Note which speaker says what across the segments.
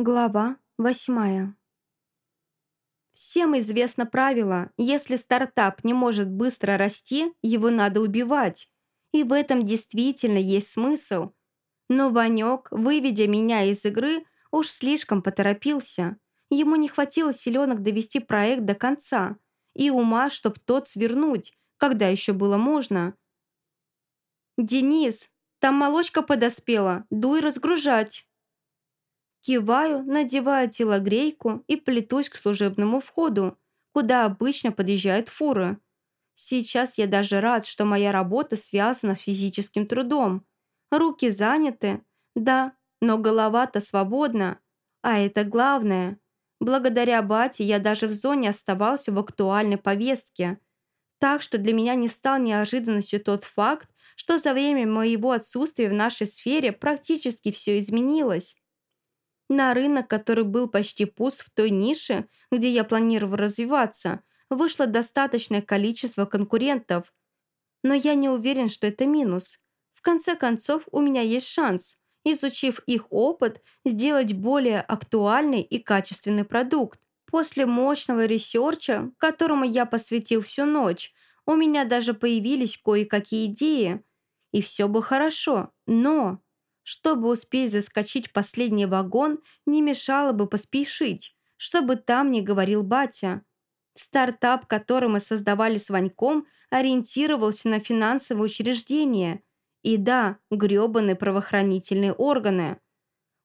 Speaker 1: Глава восьмая. Всем известно правило, если стартап не может быстро расти, его надо убивать. И в этом действительно есть смысл. Но Ванек, выведя меня из игры, уж слишком поторопился. Ему не хватило силенок довести проект до конца и ума, чтоб тот свернуть, когда еще было можно. «Денис, там молочка подоспела, дуй разгружать». Киваю, надеваю телогрейку и плетусь к служебному входу, куда обычно подъезжают фуры. Сейчас я даже рад, что моя работа связана с физическим трудом. Руки заняты, да, но голова-то свободна. А это главное. Благодаря бате я даже в зоне оставался в актуальной повестке. Так что для меня не стал неожиданностью тот факт, что за время моего отсутствия в нашей сфере практически все изменилось. На рынок, который был почти пуст в той нише, где я планировал развиваться, вышло достаточное количество конкурентов. Но я не уверен, что это минус. В конце концов, у меня есть шанс, изучив их опыт, сделать более актуальный и качественный продукт. После мощного ресерча, которому я посвятил всю ночь, у меня даже появились кое-какие идеи. И все бы хорошо, но... Чтобы успеть заскочить в последний вагон, не мешало бы поспешить, чтобы там не говорил батя. Стартап, который мы создавали с Ваньком, ориентировался на финансовые учреждения. И да, грёбаные правоохранительные органы.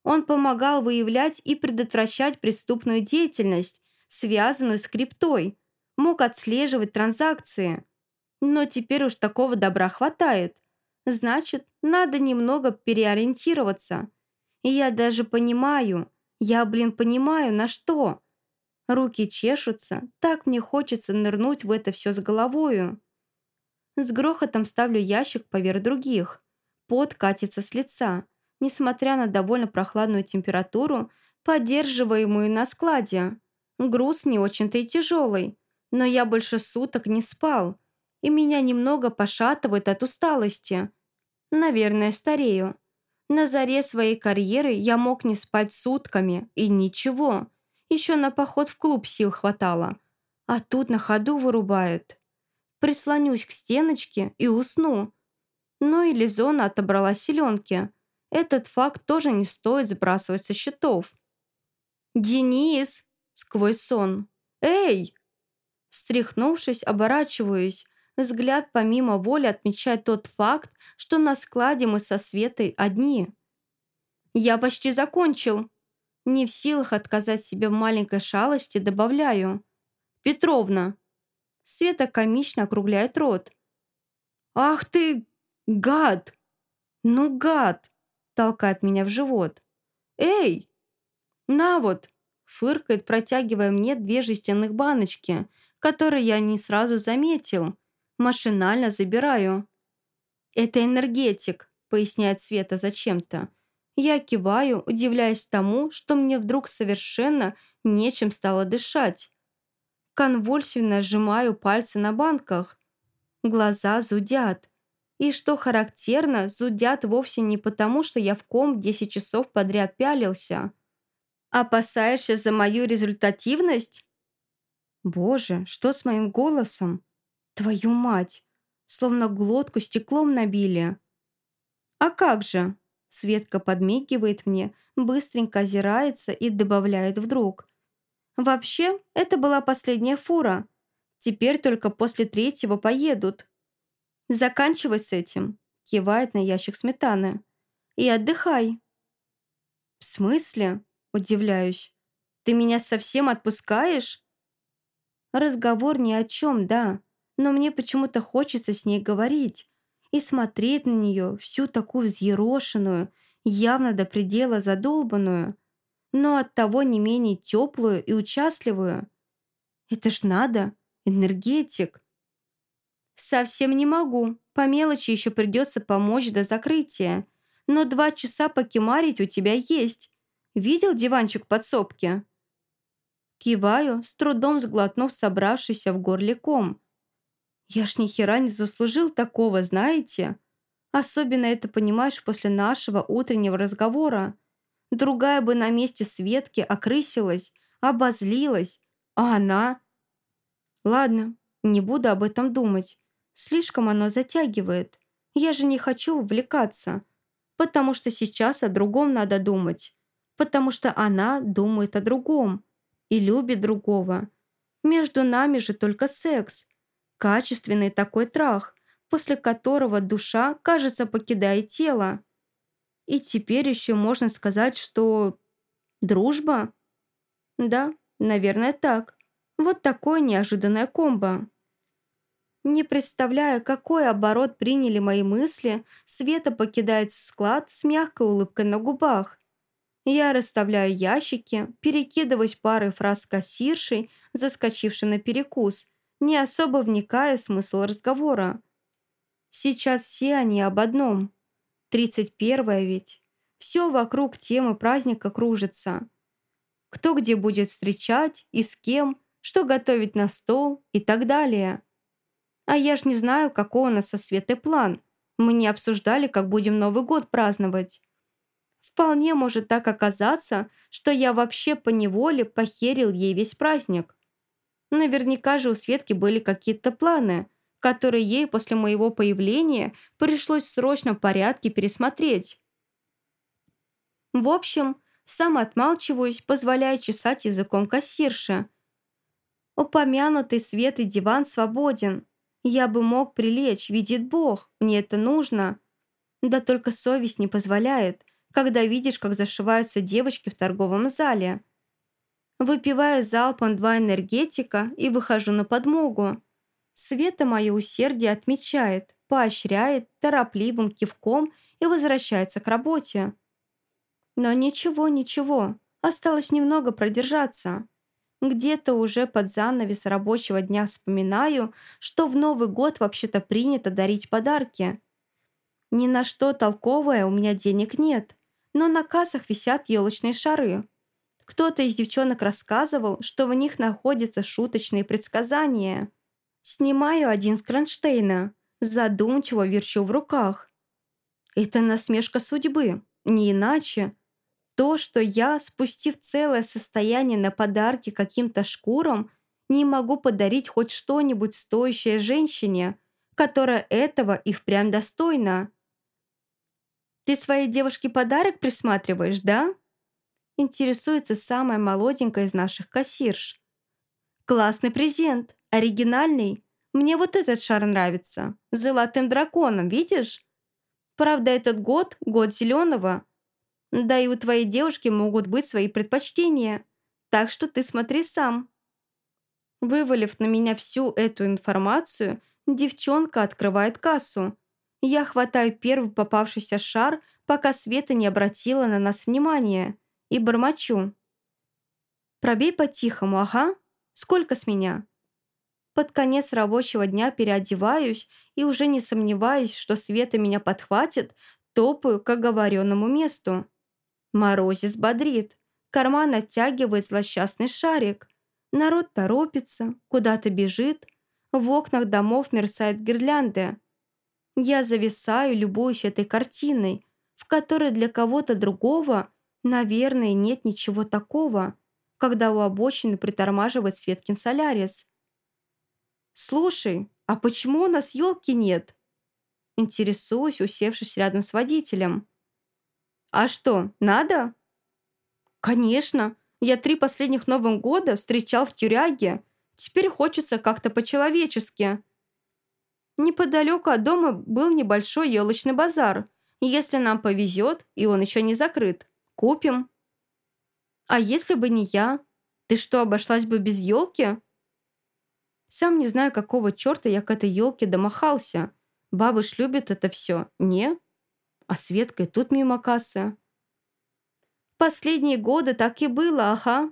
Speaker 1: Он помогал выявлять и предотвращать преступную деятельность, связанную с криптой. Мог отслеживать транзакции. Но теперь уж такого добра хватает. Значит, надо немного переориентироваться. И я даже понимаю, я, блин, понимаю, на что. Руки чешутся, так мне хочется нырнуть в это все с головою. С грохотом ставлю ящик поверх других. Пот катится с лица, несмотря на довольно прохладную температуру, поддерживаемую на складе. Груз не очень-то и тяжелый, но я больше суток не спал, и меня немного пошатывает от усталости. Наверное, старею. На заре своей карьеры я мог не спать сутками, и ничего. Еще на поход в клуб сил хватало. А тут на ходу вырубают. Прислонюсь к стеночке и усну. Но и Лизона отобрала селенки. Этот факт тоже не стоит сбрасывать со счетов. «Денис!» — сквозь сон. «Эй!» Встряхнувшись, оборачиваюсь, Взгляд помимо воли отмечает тот факт, что на складе мы со Светой одни. «Я почти закончил!» Не в силах отказать себе в маленькой шалости, добавляю. «Петровна!» Света комично округляет рот. «Ах ты, гад! Ну, гад!» Толкает меня в живот. «Эй! На вот!» Фыркает, протягивая мне две жестяных баночки, которые я не сразу заметил. Машинально забираю. «Это энергетик», — поясняет Света зачем-то. Я киваю, удивляясь тому, что мне вдруг совершенно нечем стало дышать. Конвульсивно сжимаю пальцы на банках. Глаза зудят. И что характерно, зудят вовсе не потому, что я в ком 10 часов подряд пялился. Опасаешься за мою результативность? Боже, что с моим голосом? Твою мать! Словно глотку стеклом набили. А как же? Светка подмигивает мне, быстренько озирается и добавляет вдруг. Вообще, это была последняя фура. Теперь только после третьего поедут. Заканчивай с этим, кивает на ящик сметаны. И отдыхай. В смысле? Удивляюсь. Ты меня совсем отпускаешь? Разговор ни о чем, да но мне почему-то хочется с ней говорить и смотреть на нее всю такую взъерошенную, явно до предела задолбанную, но оттого не менее теплую и участливую. Это ж надо, энергетик. Совсем не могу, по мелочи еще придется помочь до закрытия, но два часа покемарить у тебя есть. Видел диванчик в подсобке? Киваю, с трудом сглотнув собравшийся в горле ком – я ж ни хера не заслужил такого, знаете? Особенно это понимаешь после нашего утреннего разговора. Другая бы на месте Светки окрысилась, обозлилась, а она... Ладно, не буду об этом думать. Слишком оно затягивает. Я же не хочу увлекаться. Потому что сейчас о другом надо думать. Потому что она думает о другом. И любит другого. Между нами же только секс. Качественный такой трах, после которого душа, кажется, покидает тело. И теперь еще можно сказать, что... Дружба? Да, наверное, так. Вот такое неожиданное комбо. Не представляя, какой оборот приняли мои мысли, Света покидает склад с мягкой улыбкой на губах. Я расставляю ящики, перекидываюсь парой фраз с кассиршей, заскочившей на перекус, не особо вникая в смысл разговора. Сейчас все они об одном. Тридцать первое ведь. Все вокруг темы праздника кружится. Кто где будет встречать и с кем, что готовить на стол и так далее. А я ж не знаю, какой у нас со Светой план. Мы не обсуждали, как будем Новый год праздновать. Вполне может так оказаться, что я вообще по неволе похерил ей весь праздник. Наверняка же у Светки были какие-то планы, которые ей после моего появления пришлось в срочном порядке пересмотреть. В общем, сам отмалчиваюсь, позволяя чесать языком кассирши. Упомянутый свет и диван свободен. Я бы мог прилечь, видит Бог, мне это нужно. Да только совесть не позволяет, когда видишь, как зашиваются девочки в торговом зале. Выпиваю залпом два энергетика и выхожу на подмогу. Света мое усердие отмечает, поощряет торопливым кивком и возвращается к работе. Но ничего, ничего, осталось немного продержаться. Где-то уже под занавес рабочего дня вспоминаю, что в Новый год вообще-то принято дарить подарки. Ни на что толковое у меня денег нет, но на кассах висят елочные шары. Кто-то из девчонок рассказывал, что в них находятся шуточные предсказания. Снимаю один с кронштейна, задумчиво верчу в руках. Это насмешка судьбы, не иначе. То, что я, спустив целое состояние на подарки каким-то шкурам, не могу подарить хоть что-нибудь стоящее женщине, которая этого и впрямь достойна. «Ты своей девушке подарок присматриваешь, да?» Интересуется самая молоденькая из наших кассирш. «Классный презент, оригинальный. Мне вот этот шар нравится, с золотым драконом, видишь? Правда, этот год – год зеленого, да и у твоей девушки могут быть свои предпочтения. Так что ты смотри сам». Вывалив на меня всю эту информацию, девчонка открывает кассу. Я хватаю первый попавшийся шар, пока Света не обратила на нас внимания, и бормочу. «Пробей по-тихому, ага. Сколько с меня?» Под конец рабочего дня переодеваюсь и уже не сомневаюсь, что Света меня подхватит, топаю к оговоренному месту. Морозец бодрит, карман оттягивает злосчастный шарик. Народ торопится, куда-то бежит, в окнах домов мерцают гирлянды. Я зависаю, любуюсь этой картиной, в которой для кого-то другого, наверное, нет ничего такого, когда у обочины притормаживает Светкин Солярис. «Слушай, а почему у нас елки нет?» Интересуюсь, усевшись рядом с водителем. «А что, надо?» «Конечно. Я три последних Новых года встречал в тюряге. Теперь хочется как-то по-человечески». Неподалеку от дома был небольшой елочный базар. Если нам повезет, и он еще не закрыт, купим. А если бы не я? Ты что, обошлась бы без елки? Сам не знаю, какого черта я к этой елке домахался. Бабы ж любят это все, не? А Светка и тут мимо кассы. Последние годы так и было, ага.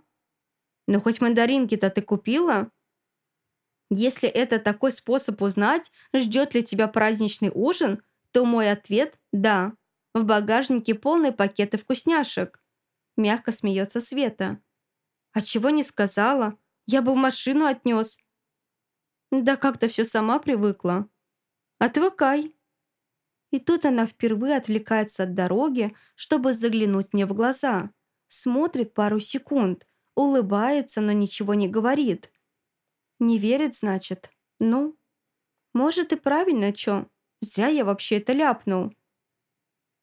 Speaker 1: Но хоть мандаринки-то ты купила? Если это такой способ узнать, ждет ли тебя праздничный ужин, то мой ответ – да. В багажнике полные пакеты вкусняшек. Мягко смеется Света. А чего не сказала? Я бы в машину отнес. Да как-то все сама привыкла. Отвыкай. И тут она впервые отвлекается от дороги, чтобы заглянуть мне в глаза. Смотрит пару секунд, улыбается, но ничего не говорит. Не верит, значит. Ну, может и правильно, чё. Зря я вообще это ляпнул.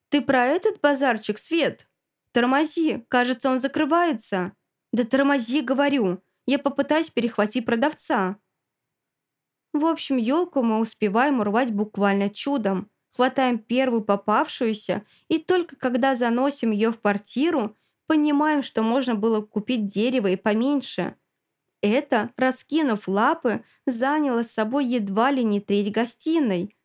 Speaker 1: «Ты про этот базарчик, Свет? Тормози, кажется, он закрывается». «Да тормози, говорю. Я попытаюсь перехватить продавца». В общем, елку мы успеваем урвать буквально чудом. Хватаем первую попавшуюся, и только когда заносим ее в квартиру, понимаем, что можно было купить дерево и поменьше. Это, раскинув лапы, заняло с собой едва ли не треть гостиной.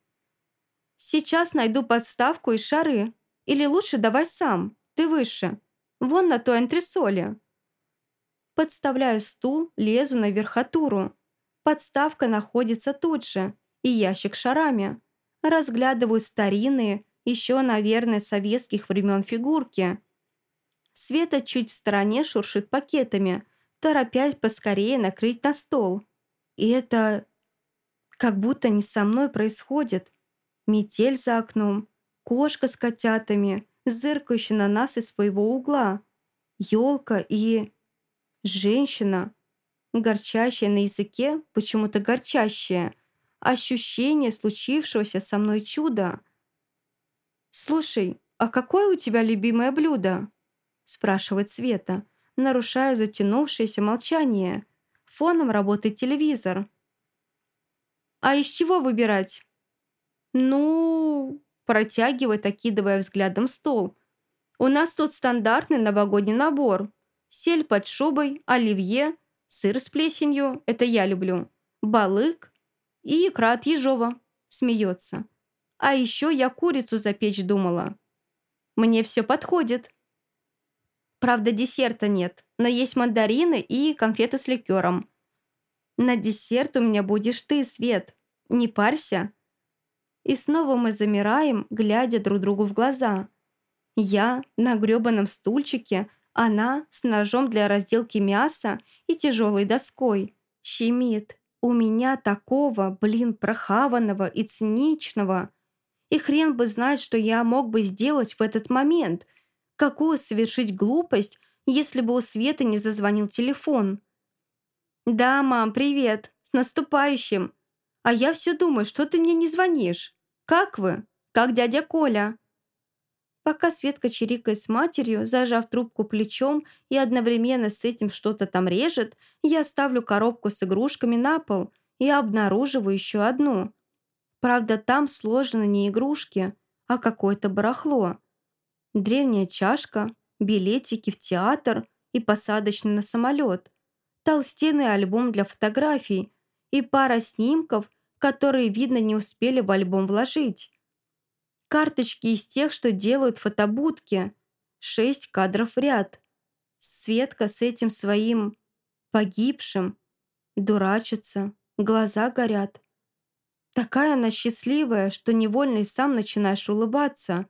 Speaker 1: Сейчас найду подставку и шары. Или лучше давай сам, ты выше. Вон на той антресоле. Подставляю стул, лезу на верхотуру. Подставка находится тут же, и ящик шарами. Разглядываю старинные, еще, наверное, советских времен фигурки. Света чуть в стороне шуршит пакетами, торопясь поскорее накрыть на стол. И это как будто не со мной происходит. Метель за окном, кошка с котятами, зыркающая на нас из своего угла, елка и... женщина, горчащая на языке, почему-то горчащая, ощущение случившегося со мной чуда. «Слушай, а какое у тебя любимое блюдо?» спрашивает Света, нарушая затянувшееся молчание. Фоном работает телевизор. «А из чего выбирать?» «Ну...» протягивает, окидывая взглядом стол. «У нас тут стандартный новогодний набор. Сель под шубой, оливье, сыр с плесенью, это я люблю, балык и икра от Ежова», смеется. «А еще я курицу запечь думала. Мне все подходит». Правда, десерта нет, но есть мандарины и конфеты с ликером. На десерт у меня будешь ты, Свет. Не парься. И снова мы замираем, глядя друг другу в глаза. Я на грёбаном стульчике, она с ножом для разделки мяса и тяжелой доской. Щемит. У меня такого, блин, прохаванного и циничного. И хрен бы знать, что я мог бы сделать в этот момент. Какую совершить глупость, если бы у Светы не зазвонил телефон. «Да, мам, привет. С наступающим!» А я все думаю, что ты мне не звонишь. Как вы? Как дядя Коля?» Пока Светка чирикает с матерью, зажав трубку плечом и одновременно с этим что-то там режет, я ставлю коробку с игрушками на пол и обнаруживаю еще одну. Правда, там сложены не игрушки, а какое-то барахло. Древняя чашка, билетики в театр и посадочный на самолет, толстенный альбом для фотографий и пара снимков которые, видно, не успели в альбом вложить. Карточки из тех, что делают фотобудки. Шесть кадров в ряд. Светка с этим своим погибшим. Дурачится, глаза горят. Такая она счастливая, что невольно и сам начинаешь улыбаться.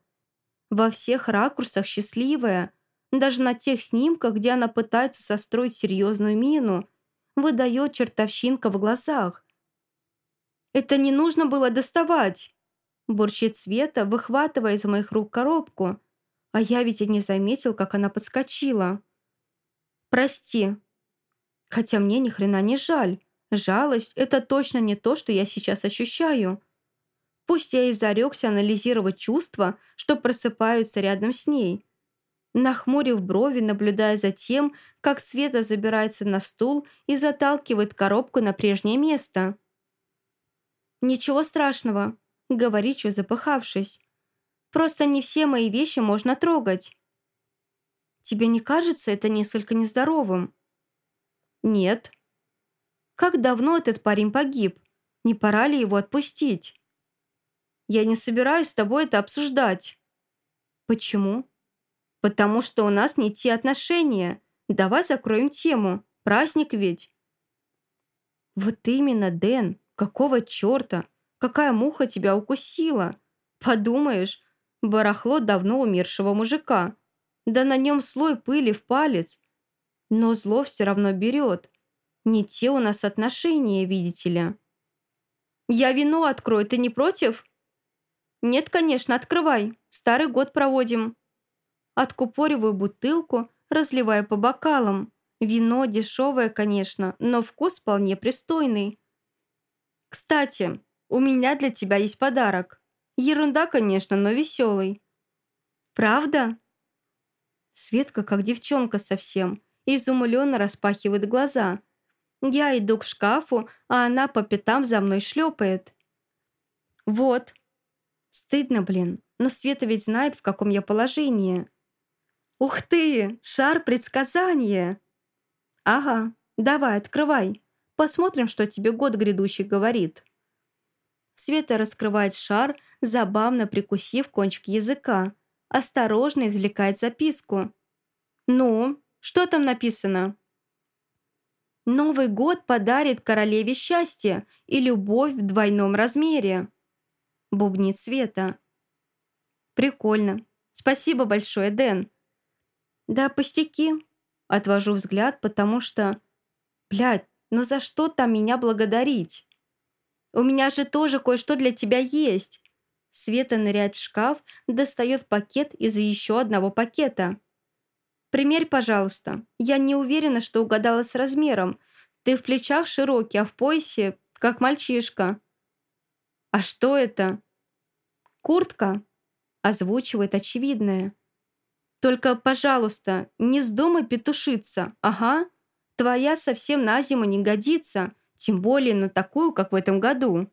Speaker 1: Во всех ракурсах счастливая. Даже на тех снимках, где она пытается состроить серьезную мину, выдает чертовщинка в глазах. Это не нужно было доставать!» Бурчит Света, выхватывая из моих рук коробку. А я ведь и не заметил, как она подскочила. «Прости». Хотя мне ни хрена не жаль. Жалость – это точно не то, что я сейчас ощущаю. Пусть я и зарекся анализировать чувства, что просыпаются рядом с ней. Нахмурив брови, наблюдая за тем, как Света забирается на стул и заталкивает коробку на прежнее место. «Ничего страшного», — говоричу, запыхавшись. «Просто не все мои вещи можно трогать». «Тебе не кажется это несколько нездоровым?» «Нет». «Как давно этот парень погиб? Не пора ли его отпустить?» «Я не собираюсь с тобой это обсуждать». «Почему?» «Потому что у нас не те отношения. Давай закроем тему. Праздник ведь». «Вот именно, Дэн. Какого черта? Какая муха тебя укусила? Подумаешь, барахло давно умершего мужика. Да на нем слой пыли в палец. Но зло все равно берет. Не те у нас отношения, видите ли. Я вино открою, ты не против? Нет, конечно, открывай. Старый год проводим. Откупориваю бутылку, разливая по бокалам. Вино дешевое, конечно, но вкус вполне пристойный. «Кстати, у меня для тебя есть подарок. Ерунда, конечно, но веселый». «Правда?» Светка, как девчонка совсем, изумленно распахивает глаза. Я иду к шкафу, а она по пятам за мной шлепает. «Вот». Стыдно, блин, но Света ведь знает, в каком я положении. «Ух ты! Шар предсказания!» «Ага, давай, открывай. Посмотрим, что тебе год грядущий говорит». Света раскрывает шар, забавно прикусив кончик языка. Осторожно извлекает записку. «Ну, что там написано?» «Новый год подарит королеве счастье и любовь в двойном размере», бубнит Света. «Прикольно. Спасибо большое, Дэн». «Да пустяки». Отвожу взгляд, потому что... Блядь, ну за что там меня благодарить? У меня же тоже кое-что для тебя есть. Света ныряет в шкаф, достает пакет из еще одного пакета. Примерь, пожалуйста. Я не уверена, что угадала с размером. Ты в плечах широкий, а в поясе, как мальчишка. А что это? Куртка. Озвучивает очевидное. Только, пожалуйста, не вздумай петушиться, ага. Твоя совсем на зиму не годится, тем более на такую, как в этом году.